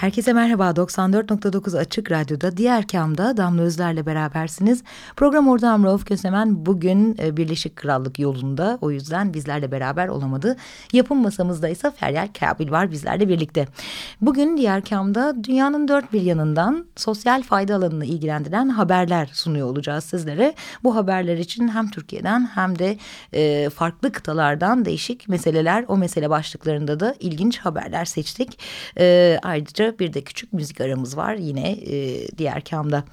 Herkese merhaba 94.9 Açık Radyo'da diğer kamda Damla Özler'le berabersiniz. Program ortağım Rauf Kösemen bugün e, Birleşik Krallık yolunda o yüzden bizlerle beraber olamadı. Yapım masamızda ise Feryal Kabil var bizlerle birlikte. Bugün diğer kamda dünyanın dört bir yanından sosyal fayda alanını ilgilendiren haberler sunuyor olacağız sizlere. Bu haberler için hem Türkiye'den hem de e, farklı kıtalardan değişik meseleler o mesele başlıklarında da ilginç haberler seçtik. E, ayrıca bir de küçük müzik aramız var yine e, diğer kamda.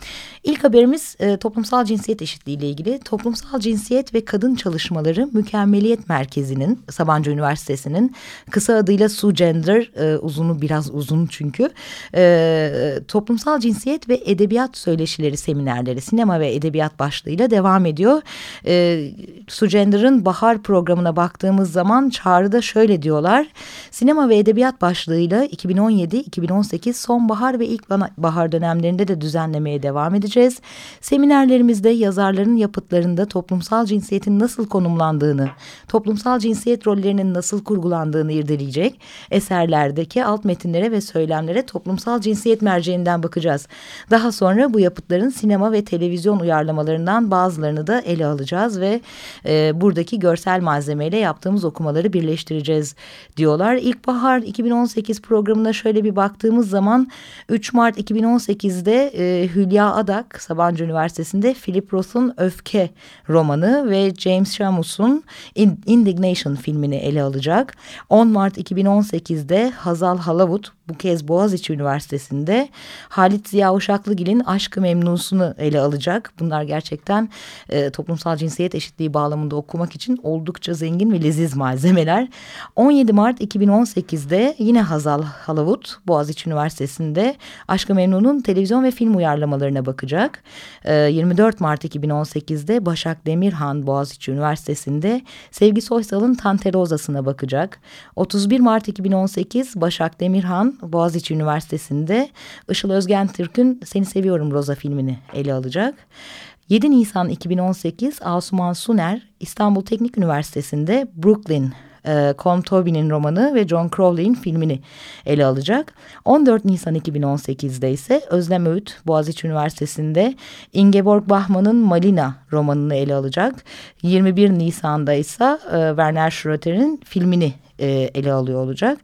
İlk haberimiz e, toplumsal cinsiyet eşitliği ile ilgili. Toplumsal cinsiyet ve kadın çalışmaları mükemmeliyet merkezinin Sabancı Üniversitesi'nin kısa adıyla Su Gender e, uzunu biraz uzun çünkü e, toplumsal cinsiyet ve edebiyat söyleşileri seminerleri sinema ve edebiyat başlığıyla devam ediyor. E, Su Gender'ın bahar programına baktığımız zaman çağrıda şöyle diyorlar. Sinema ve edebiyat başlığıyla 2017-2018 2018 sonbahar ve ilk bahar dönemlerinde de düzenlemeye devam edeceğiz. Seminerlerimizde yazarların yapıtlarında toplumsal cinsiyetin nasıl konumlandığını, toplumsal cinsiyet rollerinin nasıl kurgulandığını irdeleyecek. Eserlerdeki alt metinlere ve söylemlere toplumsal cinsiyet merceğinden bakacağız. Daha sonra bu yapıtların sinema ve televizyon uyarlamalarından bazılarını da ele alacağız ve e, buradaki görsel malzemeyle yaptığımız okumaları birleştireceğiz diyorlar. İlkbahar 2018 programına şöyle bir baktığımız baktığımız zaman 3 Mart 2018'de e, Hülya Adak Sabancı Üniversitesi'nde Philip Roth'un Öfke romanı ve James Shamus'un Indignation filmini ele alacak. 10 Mart 2018'de Hazal Halavut bu kez Boğaziçi Üniversitesi'nde Halit Ziya Uşaklıgil'in Aşkı Memnusunu ele alacak. Bunlar gerçekten e, toplumsal cinsiyet eşitliği bağlamında okumak için oldukça zengin ve leziz malzemeler. 17 Mart 2018'de yine Hazal Halavut Boğaziçi Üniversitesi'nde Aşkı Memnun'un televizyon ve film uyarlamalarına bakacak. E, 24 Mart 2018'de Başak Demirhan Boğaziçi Üniversitesi'nde Sevgi Soysal'ın Tanterozası'na bakacak. 31 Mart 2018 Başak Demirhan Boğaziçi Üniversitesi'nde Işıl Özgen Türk'ün Seni Seviyorum Roza filmini ele alacak. 7 Nisan 2018 Asuman Suner İstanbul Teknik Üniversitesi'nde Brooklyn e, Colm Tobin'in romanı ve John Crowley'in filmini ele alacak. 14 Nisan 2018'de ise Özlem Öğüt Boğaziçi Üniversitesi'nde Ingeborg Bachmann'ın Malina romanını ele alacak. 21 Nisan'da ise e, Werner Schröter'in filmini e, ele alıyor olacak.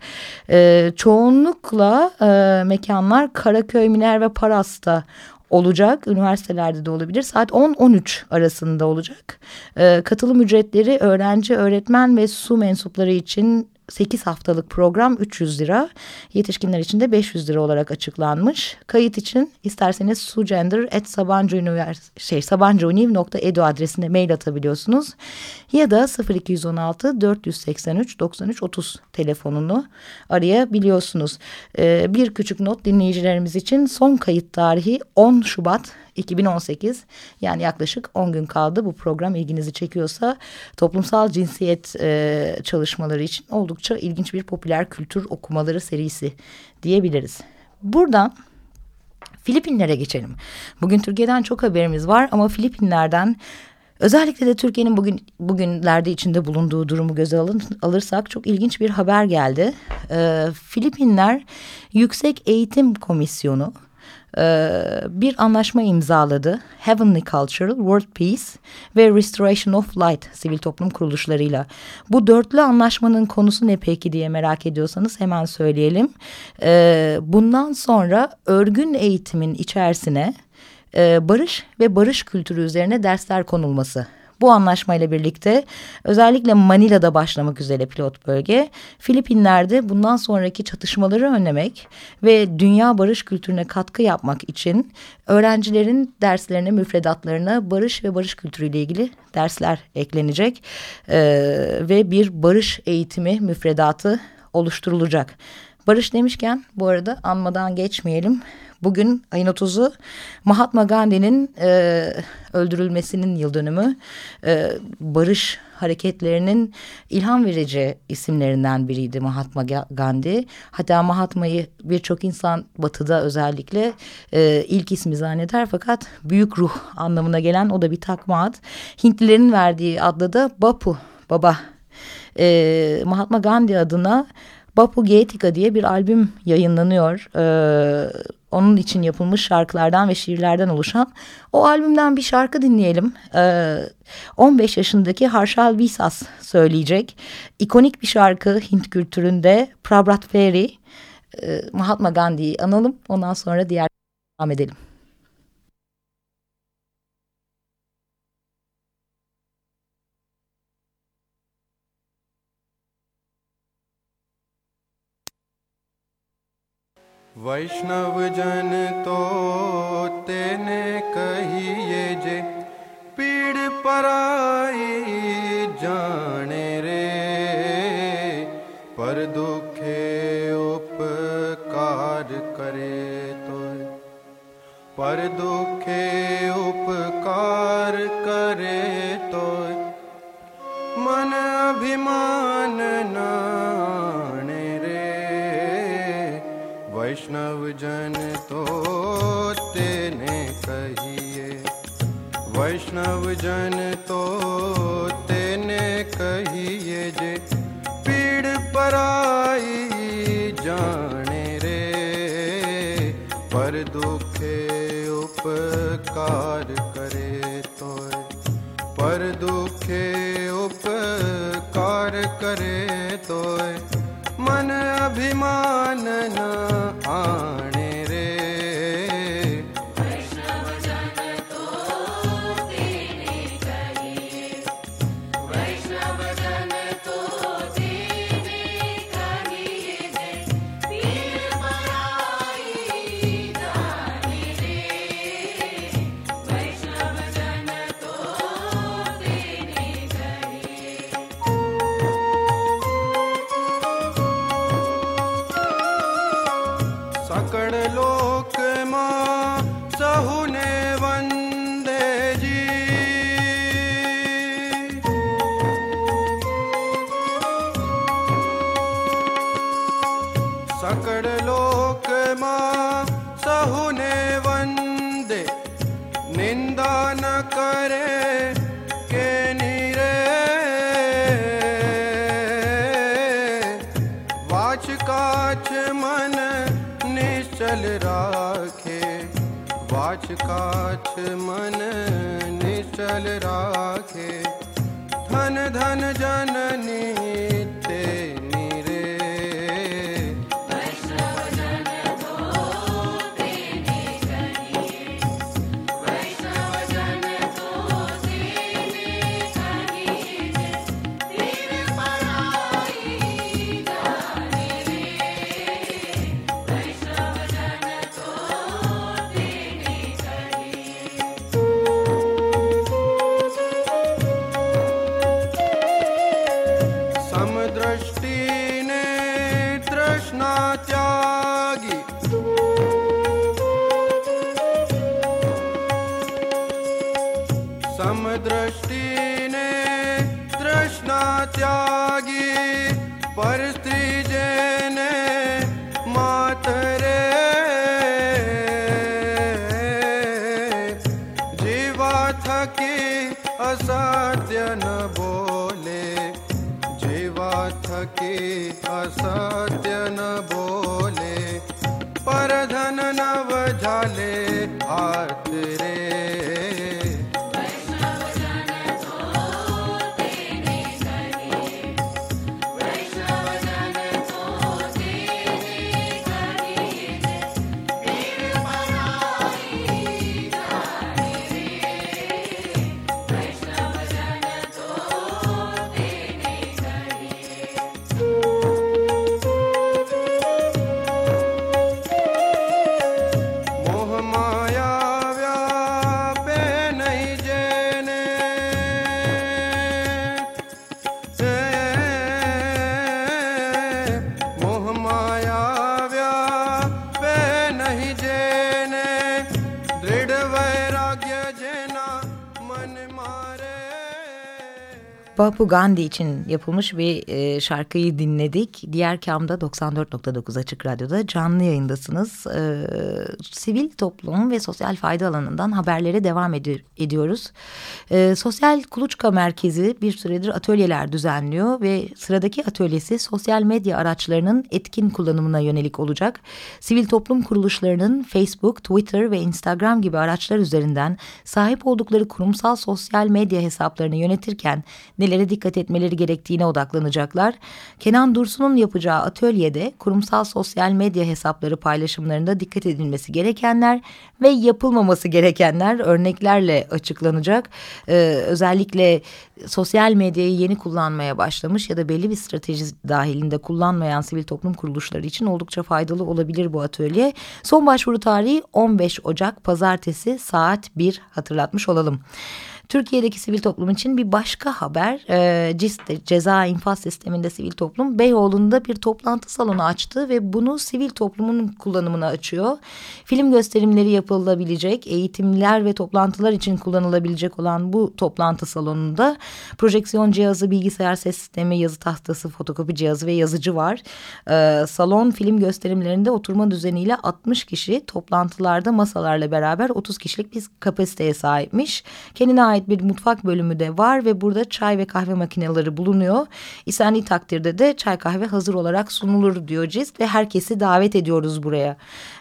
E, çoğunlukla e, mekanlar Karaköy, Miner ve Paras'ta olacak. Üniversitelerde de olabilir. Saat 10-13 arasında olacak. E, katılım ücretleri öğrenci, öğretmen ve su mensupları için 8 haftalık program 300 lira. Yetişkinler için de 500 lira olarak açıklanmış. Kayıt için isterseniz sugender.sabancıuniv şey, sabancıuniv.edu adresine mail atabiliyorsunuz. Ya da 0216 483 93 30 telefonunu arayabiliyorsunuz. Ee, bir küçük not dinleyicilerimiz için son kayıt tarihi 10 Şubat 2018 yani yaklaşık 10 gün kaldı bu program ilginizi çekiyorsa toplumsal cinsiyet e, çalışmaları için oldukça ilginç bir popüler kültür okumaları serisi diyebiliriz. Buradan Filipinlere geçelim. Bugün Türkiye'den çok haberimiz var ama Filipinler'den Özellikle de Türkiye'nin bugün bugünlerde içinde bulunduğu durumu göze alın, alırsak çok ilginç bir haber geldi. Ee, Filipinler Yüksek Eğitim Komisyonu bir anlaşma imzaladı. Heavenly Cultural, World Peace ve Restoration of Light sivil toplum kuruluşlarıyla. Bu dörtlü anlaşmanın konusu ne peki diye merak ediyorsanız hemen söyleyelim. E, bundan sonra örgün eğitimin içerisine e, barış ve barış kültürü üzerine dersler konulması Bu anlaşmayla birlikte özellikle Manila'da başlamak üzere pilot bölge Filipinler'de bundan sonraki çatışmaları önlemek ve dünya barış kültürüne katkı yapmak için öğrencilerin derslerine, müfredatlarına barış ve barış kültürüyle ilgili dersler eklenecek ee, ve bir barış eğitimi müfredatı oluşturulacak. Barış demişken bu arada anmadan geçmeyelim. Bugün ayın 30'u Mahatma Gandhi'nin e, öldürülmesinin yıl dönümü. E, barış hareketlerinin ilham verici isimlerinden biriydi Mahatma Gandhi. Hatta Mahatma'yı birçok insan batıda özellikle e, ilk ismi zanneder fakat büyük ruh anlamına gelen o da bir takma ad. Hintlilerin verdiği adla da Bapu, baba. E, Mahatma Gandhi adına Bapu Geetika diye bir albüm yayınlanıyor. Ee, onun için yapılmış şarkılardan ve şiirlerden oluşan o albümden bir şarkı dinleyelim. Ee, 15 yaşındaki Harshal Visas söyleyecek. İkonik bir şarkı Hint kültüründe Prabhat Feri. Ee, Mahatma Gandhi'yi analım ondan sonra diğer devam edelim. वैष्णव जन तो तेने कहिए जे, पीड़ पराई जाने रे। पर दुखे उपकार करे तो पर दुखे उपकार वैष्णव जन तो तेने कहिए। वैष्णव जन तो तेने कहिए जे पीड़ पराई जाने रे। पर दुखे उपकार करे तो पर दुखे उपकार करे तो अभिमानना आ अकड लोक मा, सहुने वंदे। निंदा न करे के निरे। वाच काच मन निश्चल राखे। वाच काच मन निश्चल राखे। धन धन जननी सत्य न बोले जीवा थकी असत्य न बोले परधन नव झाले हाथ रे। Bapu Gandhi için yapılmış bir e, şarkıyı dinledik. Diğer kamda 94.9 Açık Radyo'da canlı yayındasınız. E, sivil toplum ve sosyal fayda alanından haberlere devam ed ediyoruz. E, Sosyal Kuluçka Merkezi bir süredir atölyeler düzenliyor ve sıradaki atölyesi sosyal medya araçlarının etkin kullanımına yönelik olacak. Sivil toplum kuruluşlarının Facebook, Twitter ve Instagram gibi araçlar üzerinden sahip oldukları kurumsal sosyal medya hesaplarını yönetirken nelere dikkat etmeleri gerektiğine odaklanacaklar. Kenan Dursun'un yapacağı atölyede kurumsal sosyal medya hesapları paylaşımlarında dikkat edilmesi gerekenler ve yapılmaması gerekenler örneklerle açıklanacak. Ee, özellikle sosyal medyayı yeni kullanmaya başlamış ya da belli bir strateji dahilinde kullanmayan sivil toplum kuruluşları için oldukça faydalı olabilir bu atölye. Son başvuru tarihi 15 Ocak Pazartesi saat 1 hatırlatmış olalım. Türkiye'deki sivil toplum için bir başka haber. E, CİS'te ceza infaz sisteminde sivil toplum Beyoğlu'nda bir toplantı salonu açtı ve bunu sivil toplumun kullanımına açıyor. Film gösterimleri yapılabilecek, eğitimler ve toplantılar için kullanılabilecek olan bu toplantı salonunda projeksiyon cihazı, bilgisayar ses sistemi, yazı tahtası, fotokopi cihazı ve yazıcı var. E, salon film gösterimlerinde oturma düzeniyle 60 kişi, toplantılarda masalarla beraber 30 kişilik bir kapasiteye sahipmiş. Kendine ait ait bir mutfak bölümü de var ve burada çay ve kahve makineleri bulunuyor. İstendiği takdirde de çay kahve hazır olarak sunulur diyor CIST ve herkesi davet ediyoruz buraya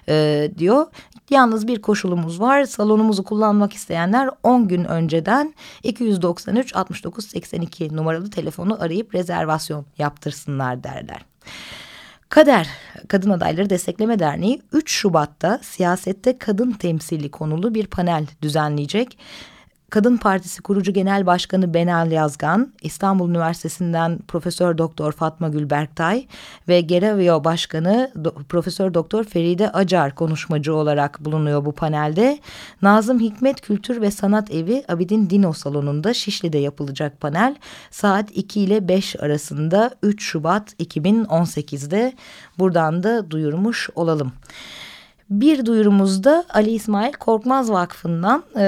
e, diyor. Yalnız bir koşulumuz var. Salonumuzu kullanmak isteyenler 10 gün önceden 293 69 82 numaralı telefonu arayıp rezervasyon yaptırsınlar derler. Kader Kadın Adayları Destekleme Derneği 3 Şubat'ta siyasette kadın temsili konulu bir panel düzenleyecek. Kadın Partisi kurucu genel başkanı Benal Yazgan, İstanbul Üniversitesi'nden Profesör Doktor Fatma Gül Berktay ve Geravio Başkanı Profesör Doktor Feride Acar konuşmacı olarak bulunuyor bu panelde. Nazım Hikmet Kültür ve Sanat Evi Abidin Dino Salonu'nda Şişli'de yapılacak panel saat 2 ile 5 arasında 3 Şubat 2018'de buradan da duyurmuş olalım. Bir duyurumuzda Ali İsmail Korkmaz Vakfı'ndan e,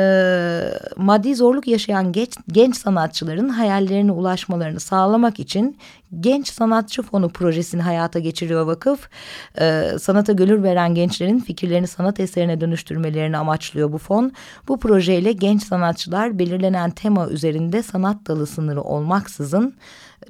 maddi zorluk yaşayan genç, genç sanatçıların hayallerine ulaşmalarını sağlamak için Genç Sanatçı Fonu projesini hayata geçiriyor vakıf. E, sanata gönül veren gençlerin fikirlerini sanat eserine dönüştürmelerini amaçlıyor bu fon. Bu projeyle genç sanatçılar belirlenen tema üzerinde sanat dalı sınırı olmaksızın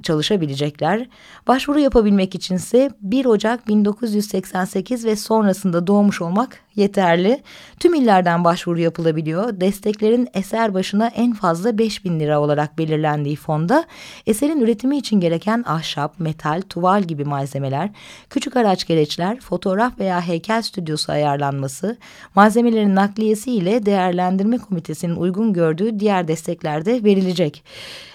çalışabilecekler. Başvuru yapabilmek içinse 1 Ocak 1988 ve sonrasında doğmuş olmak yeterli. Tüm illerden başvuru yapılabiliyor. Desteklerin eser başına en fazla 5000 lira olarak belirlendiği fonda eserin üretimi için gereken ahşap, metal, tuval gibi malzemeler, küçük araç gereçler, fotoğraf veya heykel stüdyosu ayarlanması, malzemelerin nakliyesi ile değerlendirme komitesinin uygun gördüğü diğer destekler de verilecek.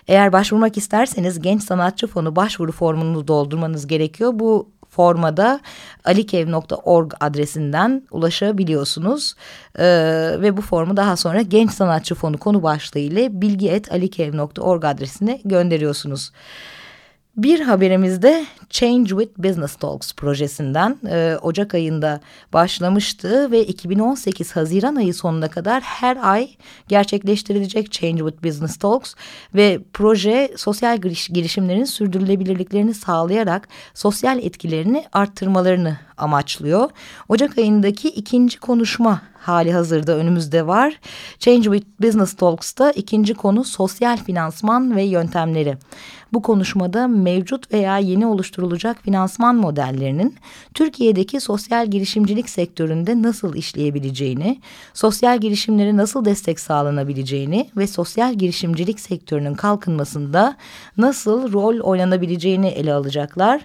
Eğer başvurmak isterseniz Genç Sanatçı Fonu başvuru formunu doldurmanız gerekiyor. Bu formada alikev.org adresinden ulaşabiliyorsunuz. Ee, ve bu formu daha sonra Genç Sanatçı Fonu konu başlığı ile bilgi.alikev.org adresine gönderiyorsunuz. Bir haberimizde Change with Business Talks projesinden e, Ocak ayında başlamıştı ve 2018 Haziran ayı sonuna kadar her ay gerçekleştirilecek Change with Business Talks ve proje sosyal giriş, girişimlerin sürdürülebilirliklerini sağlayarak sosyal etkilerini arttırmalarını amaçlıyor. Ocak ayındaki ikinci konuşma hali hazırda önümüzde var. Change with Business Talks'ta ikinci konu sosyal finansman ve yöntemleri. Bu konuşmada mevcut veya yeni oluşturulacak finansman modellerinin Türkiye'deki sosyal girişimcilik sektöründe nasıl işleyebileceğini, sosyal girişimlere nasıl destek sağlanabileceğini ve sosyal girişimcilik sektörünün kalkınmasında nasıl rol oynanabileceğini ele alacaklar.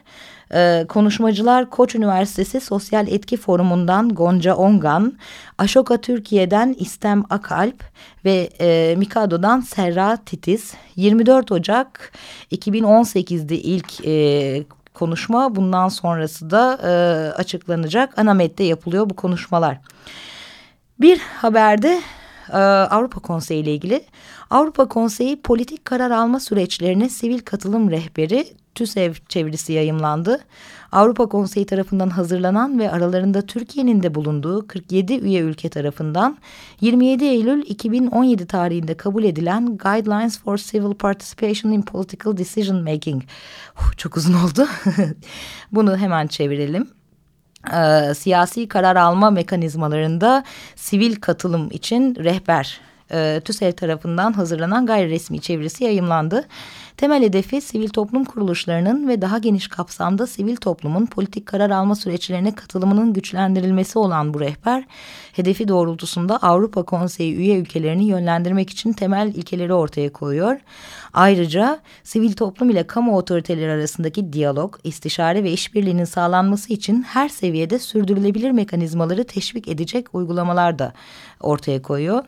Ee, konuşmacılar Koç Üniversitesi Sosyal Etki Forumu'ndan Gonca Ongan, Aşoka Türkiye'den İstem Akalp ve e, Mikado'dan Serra Titiz. 24 Ocak 2018'de ilk e, konuşma bundan sonrası da e, açıklanacak. Anamet'te yapılıyor bu konuşmalar. Bir haberde e, Avrupa Konseyi ile ilgili Avrupa Konseyi politik karar alma süreçlerine sivil katılım rehberi TÜSEV çevirisi yayımlandı. Avrupa Konseyi tarafından hazırlanan ve aralarında Türkiye'nin de bulunduğu 47 üye ülke tarafından 27 Eylül 2017 tarihinde kabul edilen Guidelines for Civil Participation in Political Decision Making. Uh, çok uzun oldu. Bunu hemen çevirelim e, siyasi karar alma mekanizmalarında sivil katılım için rehber e, TÜSEV tarafından hazırlanan gayri resmi çevirisi yayımlandı. Temel hedefi sivil toplum kuruluşlarının ve daha geniş kapsamda sivil toplumun politik karar alma süreçlerine katılımının güçlendirilmesi olan bu rehber, hedefi doğrultusunda Avrupa Konseyi üye ülkelerini yönlendirmek için temel ilkeleri ortaya koyuyor. Ayrıca sivil toplum ile kamu otoriteleri arasındaki diyalog, istişare ve işbirliğinin sağlanması için her seviyede sürdürülebilir mekanizmaları teşvik edecek uygulamalar da ortaya koyuyor.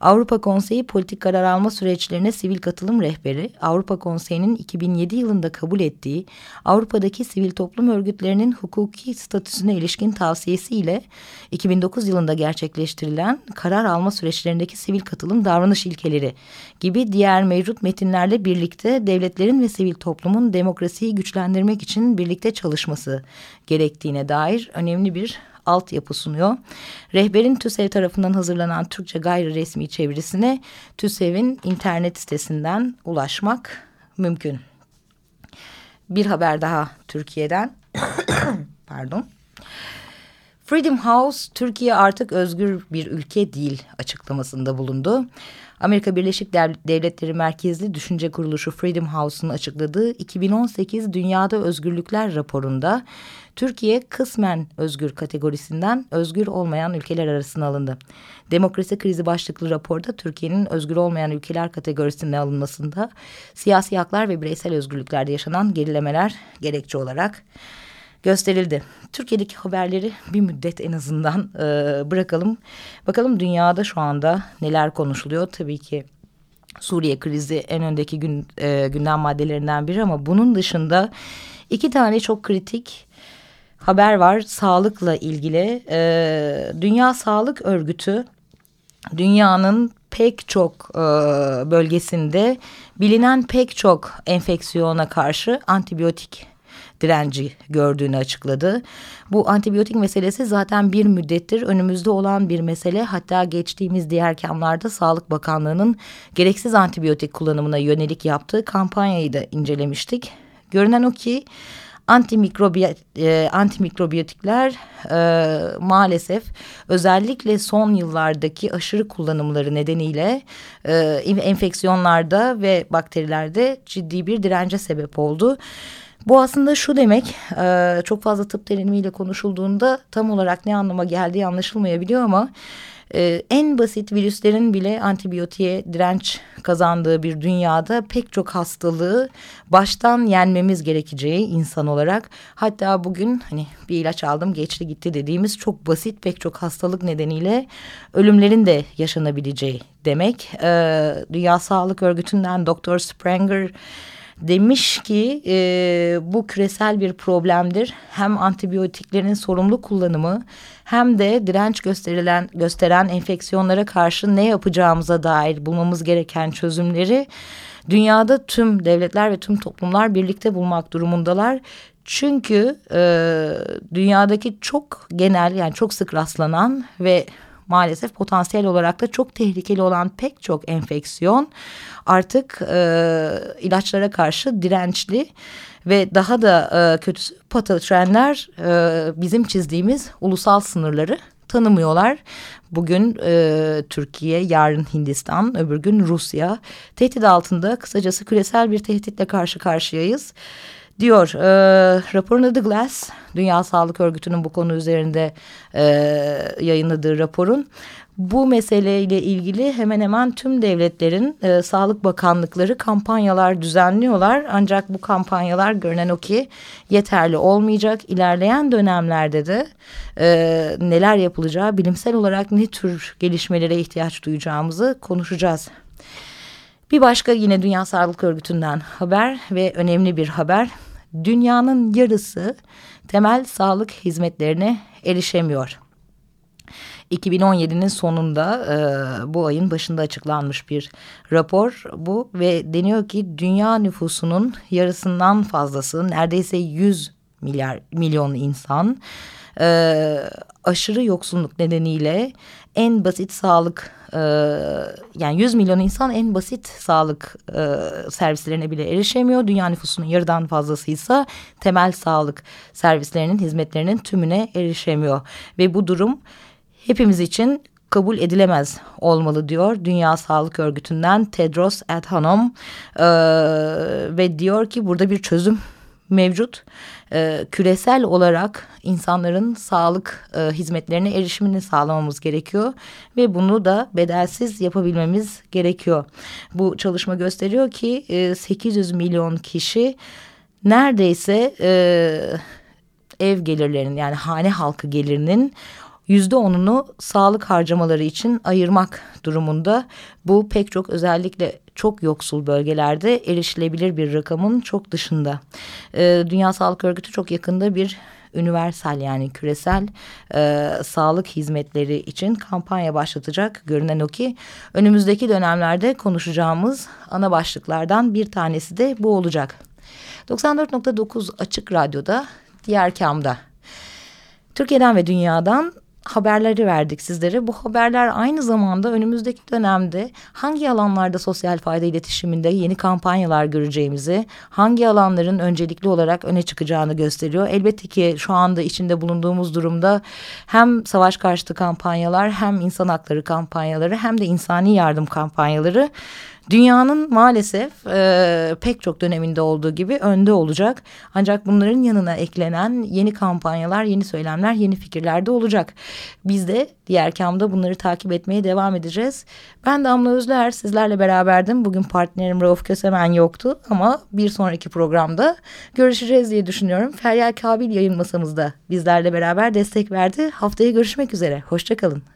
Avrupa Konseyi politik karar alma süreçlerine sivil katılım rehberi, Avrupa Konseyi'nin 2007 yılında kabul ettiği Avrupa'daki sivil toplum örgütlerinin hukuki statüsüne ilişkin tavsiyesiyle 2009 yılında gerçekleştirilen karar alma süreçlerindeki sivil katılım davranış ilkeleri gibi diğer mevcut metinlerle birlikte devletlerin ve sivil toplumun demokrasiyi güçlendirmek için birlikte çalışması gerektiğine dair önemli bir altyapı sunuyor. Rehberin TÜSEV tarafından hazırlanan Türkçe gayri resmi çevirisine TÜSEV'in internet sitesinden ulaşmak mümkün. Bir haber daha Türkiye'den. Pardon. Freedom House Türkiye artık özgür bir ülke değil açıklamasında bulundu. Amerika Birleşik Devletleri merkezli düşünce kuruluşu Freedom House'un açıkladığı 2018 Dünyada Özgürlükler raporunda Türkiye kısmen özgür kategorisinden özgür olmayan ülkeler arasına alındı. Demokrasi krizi başlıklı raporda Türkiye'nin özgür olmayan ülkeler kategorisine alınmasında siyasi haklar ve bireysel özgürlüklerde yaşanan gerilemeler gerekçe olarak gösterildi. Türkiye'deki haberleri bir müddet en azından e, bırakalım. Bakalım dünyada şu anda neler konuşuluyor. Tabii ki Suriye krizi en öndeki gün, e, gündem maddelerinden biri ama bunun dışında iki tane çok kritik haber var sağlıkla ilgili. E, Dünya Sağlık Örgütü dünyanın pek çok e, bölgesinde bilinen pek çok enfeksiyona karşı antibiyotik direnci gördüğünü açıkladı. Bu antibiyotik meselesi zaten bir müddettir önümüzde olan bir mesele. Hatta geçtiğimiz diğer kamlarda Sağlık Bakanlığı'nın gereksiz antibiyotik kullanımına yönelik yaptığı kampanyayı da incelemiştik. Görünen o ki e, antimikrobiyotikler e, maalesef özellikle son yıllardaki aşırı kullanımları nedeniyle e, enfeksiyonlarda ve bakterilerde ciddi bir dirence sebep oldu. Bu aslında şu demek e, çok fazla tıp terimiyle konuşulduğunda tam olarak ne anlama geldiği anlaşılmayabiliyor ama e, en basit virüslerin bile antibiyotiğe direnç kazandığı bir dünyada pek çok hastalığı baştan yenmemiz gerekeceği insan olarak hatta bugün hani bir ilaç aldım geçti gitti dediğimiz çok basit pek çok hastalık nedeniyle ölümlerin de yaşanabileceği demek. E, Dünya Sağlık Örgütü'nden Doktor Sprenger demiş ki e, bu küresel bir problemdir. Hem antibiyotiklerin sorumlu kullanımı hem de direnç gösterilen gösteren enfeksiyonlara karşı ne yapacağımıza dair bulmamız gereken çözümleri dünyada tüm devletler ve tüm toplumlar birlikte bulmak durumundalar. Çünkü e, dünyadaki çok genel yani çok sık rastlanan ve maalesef potansiyel olarak da çok tehlikeli olan pek çok enfeksiyon artık e, ilaçlara karşı dirençli ve daha da e, kötüsü patotrenler e, bizim çizdiğimiz ulusal sınırları tanımıyorlar. Bugün e, Türkiye, yarın Hindistan, öbür gün Rusya tehdit altında kısacası küresel bir tehditle karşı karşıyayız diyor. E, raporun adı Glass. Dünya Sağlık Örgütü'nün bu konu üzerinde e, yayınladığı raporun. Bu meseleyle ilgili hemen hemen tüm devletlerin e, sağlık bakanlıkları kampanyalar düzenliyorlar. Ancak bu kampanyalar görünen o ki yeterli olmayacak. İlerleyen dönemlerde de e, neler yapılacağı, bilimsel olarak ne tür gelişmelere ihtiyaç duyacağımızı konuşacağız. Bir başka yine Dünya Sağlık Örgütü'nden haber ve önemli bir haber. Dünyanın yarısı temel sağlık hizmetlerine erişemiyor. 2017'nin sonunda e, bu ayın başında açıklanmış bir rapor bu ve deniyor ki dünya nüfusunun yarısından fazlası neredeyse 100 milyar milyon insan e, aşırı yoksunluk nedeniyle en basit sağlık e, yani 100 milyon insan en basit sağlık e, servislerine bile erişemiyor. Dünya nüfusunun yarıdan fazlasıysa temel sağlık servislerinin hizmetlerinin tümüne erişemiyor ve bu durum hepimiz için kabul edilemez olmalı diyor Dünya Sağlık Örgütü'nden Tedros Adhanom ee, ve diyor ki burada bir çözüm mevcut. E, küresel olarak insanların sağlık e, hizmetlerine erişimini sağlamamız gerekiyor ve bunu da bedelsiz yapabilmemiz gerekiyor. Bu çalışma gösteriyor ki e, 800 milyon kişi neredeyse e, ev gelirlerinin yani hane halkı gelirinin yüzde onunu sağlık harcamaları için ayırmak durumunda. Bu pek çok özellikle çok yoksul bölgelerde erişilebilir bir rakamın çok dışında. Ee, Dünya Sağlık Örgütü çok yakında bir üniversal yani küresel e, sağlık hizmetleri için kampanya başlatacak. Görünen o ki önümüzdeki dönemlerde konuşacağımız ana başlıklardan bir tanesi de bu olacak. 94.9 Açık Radyo'da diğer kamda Türkiye'den ve dünyadan haberleri verdik sizlere. Bu haberler aynı zamanda önümüzdeki dönemde hangi alanlarda sosyal fayda iletişiminde yeni kampanyalar göreceğimizi, hangi alanların öncelikli olarak öne çıkacağını gösteriyor. Elbette ki şu anda içinde bulunduğumuz durumda hem savaş karşıtı kampanyalar hem insan hakları kampanyaları hem de insani yardım kampanyaları Dünyanın maalesef e, pek çok döneminde olduğu gibi önde olacak. Ancak bunların yanına eklenen yeni kampanyalar, yeni söylemler, yeni fikirler de olacak. Biz de diğer kamda bunları takip etmeye devam edeceğiz. Ben Damla Özler sizlerle beraberdim. Bugün partnerim Rauf Kösemen yoktu ama bir sonraki programda görüşeceğiz diye düşünüyorum. Feryal Kabil yayın masamızda bizlerle beraber destek verdi. Haftaya görüşmek üzere. Hoşçakalın.